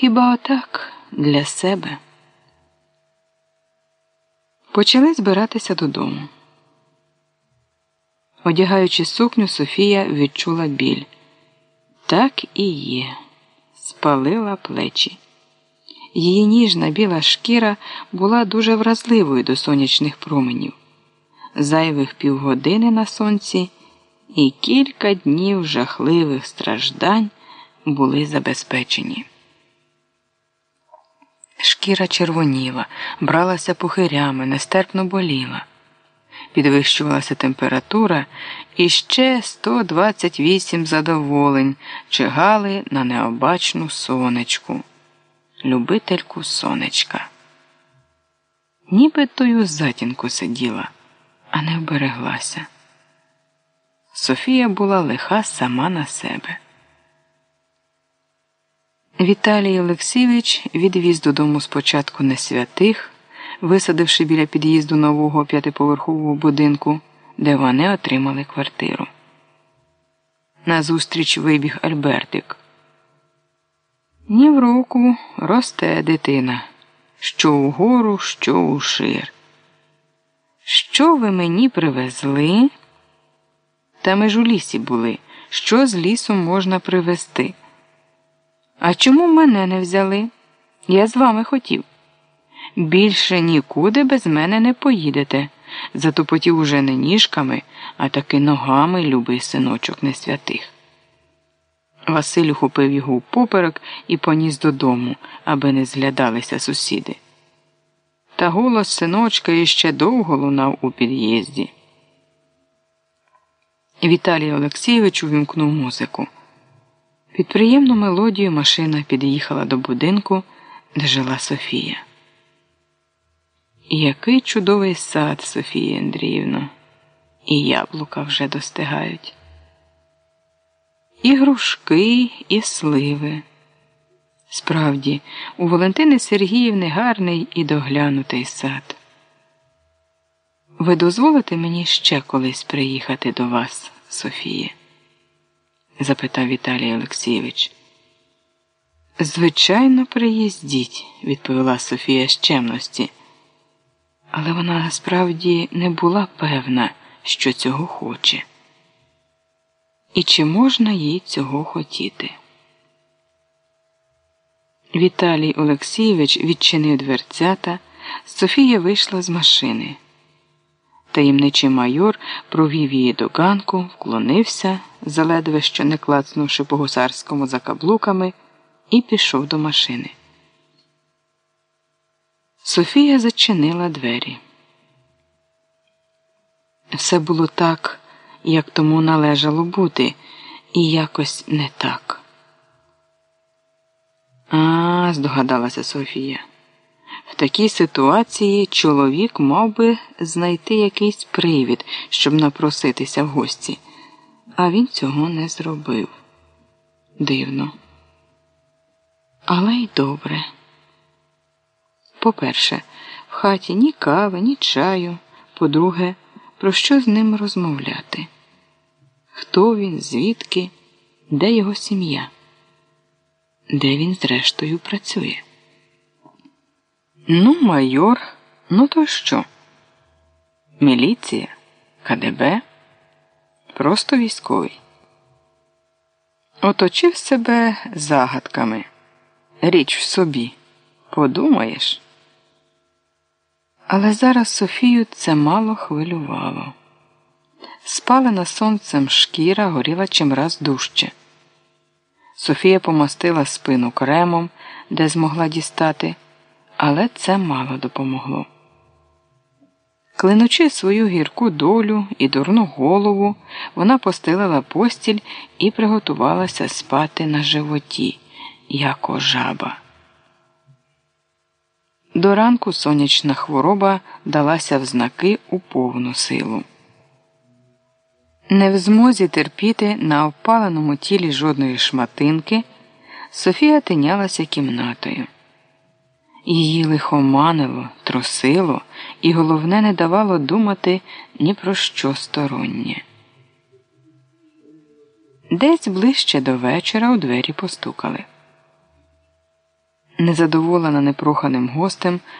Хіба отак для себе? Почали збиратися додому. Одягаючи сукню, Софія відчула біль. Так і є, спалила плечі. Її ніжна біла шкіра була дуже вразливою до сонячних променів, зайвих півгодини на сонці і кілька днів жахливих страждань були забезпечені. Шкіра червоніла, бралася пухирями, нестерпно боліла. Підвищувалася температура, і ще 128 задоволень чигали на необачну сонечку, любительку сонечка. Ніби тою затінку сиділа, а не вбереглася. Софія була лиха сама на себе. Віталій Олексійович відвіз додому спочатку несвятих, висадивши біля під'їзду нового п'ятиповерхового будинку, де вони отримали квартиру. Назустріч вибіг Альбертик. Ні в руку росте дитина, що угору, що ушир. Що ви мені привезли? Та ми ж у лісі були. Що з лісу можна привезти? А чому мене не взяли? Я з вами хотів. Більше нікуди без мене не поїдете. Затупотів уже не ніжками, а таки ногами любий синочок несвятих. Василь ухопив його у поперек і поніс додому, аби не зглядалися сусіди. Та голос синочка іще довго лунав у під'їзді. Віталій Олексійович увімкнув музику. Під приємну мелодію машина під'їхала до будинку, де жила Софія. Який чудовий сад, Софія Андріївна, і яблука вже достигають. І грушки, і сливи. Справді, у Валентини Сергіївни гарний і доглянутий сад. Ви дозволите мені ще колись приїхати до вас, Софія? Запитав Віталій Олексійович. Звичайно, приїздіть, відповіла Софія з чемності. Але вона насправді не була певна, що цього хоче. І чи можна їй цього хотіти? Віталій Олексійович відчинив дверцята, Софія вийшла з машини. Таємничий майор провів її до ганку, вклонився, заледве що не клацнувши по гусарському за каблуками, і пішов до машини. Софія зачинила двері. Все було так, як тому належало бути, і якось не так. А, здогадалася Софія. В такій ситуації чоловік мав би знайти якийсь привід, щоб напроситися в гості, а він цього не зробив. Дивно. Але й добре. По-перше, в хаті ні кави, ні чаю. По-друге, про що з ним розмовляти? Хто він, звідки, де його сім'я? Де він, зрештою, працює? Ну, майор, ну то що? Міліція, КДБ, просто військовий. Оточив себе загадками. Річ в собі. Подумаєш? Але зараз Софію це мало хвилювало. Спалена сонцем шкіра горіла чимраз дужче. Софія помастила спину кремом, де змогла дістати але це мало допомогло. Клинучи свою гірку долю і дурну голову, вона постелила постіль і приготувалася спати на животі, як жаба. До ранку сонячна хвороба далася в знаки у повну силу. Не в змозі терпіти на опаленому тілі жодної шматинки, Софія тинялася кімнатою. Її лихоманило, трусило і, головне, не давало думати ні про що стороннє. Десь ближче до вечора у двері постукали. Незадоволена непроханим гостем,